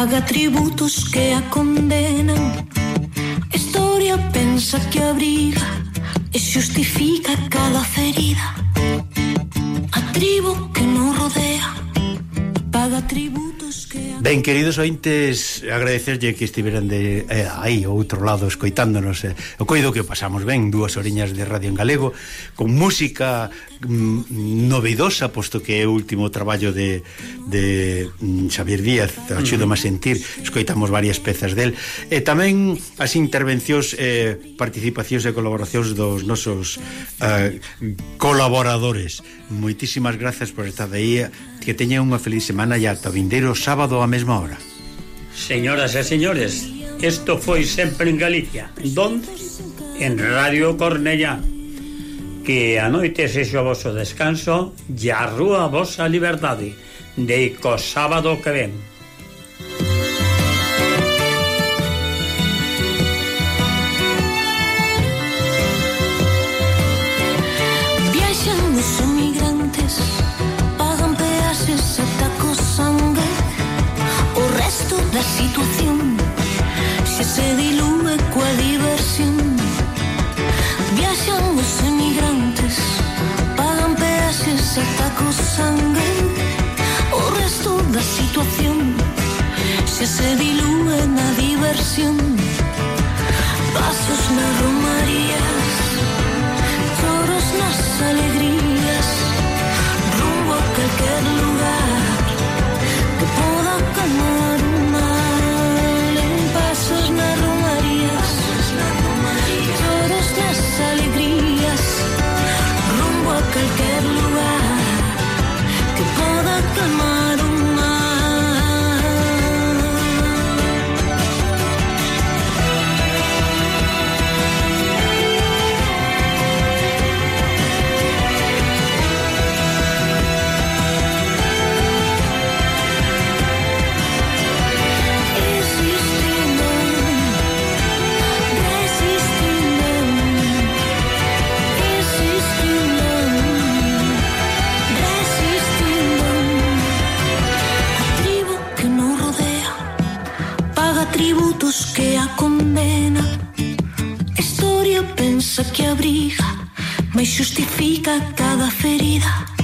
paga tributos que a condenan. Historia pensa que abriga e xustifica cada ferida. A tribo que non rodea. Que... Ben, queridos ointes, agradecerlle que estiveran de eh, aí, outro lado, escoitándonos. Eh. O coido que pasamos ben, dúas oriñas de radio en galego, con música mm, novedosa, posto que é o último traballo de, de mm, Xavier Díaz, Axúdame a mm. sentir, escoitamos varias pezas del. E tamén as intervencións, eh, participacións e colaboracións dos nosos eh, colaboradores. Moitísimas grazas por estar aí, que teña unha feliz semana e ata o vindeiro sábado á mesma hora. Señoras e señores, isto foi sempre en Galicia, donde? En Radio Cornella. Que a noite sexo o vosso descanso e a rúa a vosa liberdade. Deico sábado que ven. da situación. Se se dilúe coa diversión Viaxan os emigrantes Pagan peaxes ata co sangue O resto da situación. Se se dilúe na diversión atributos que a condena. A historia pensa que abriga mas justifica cada ferida.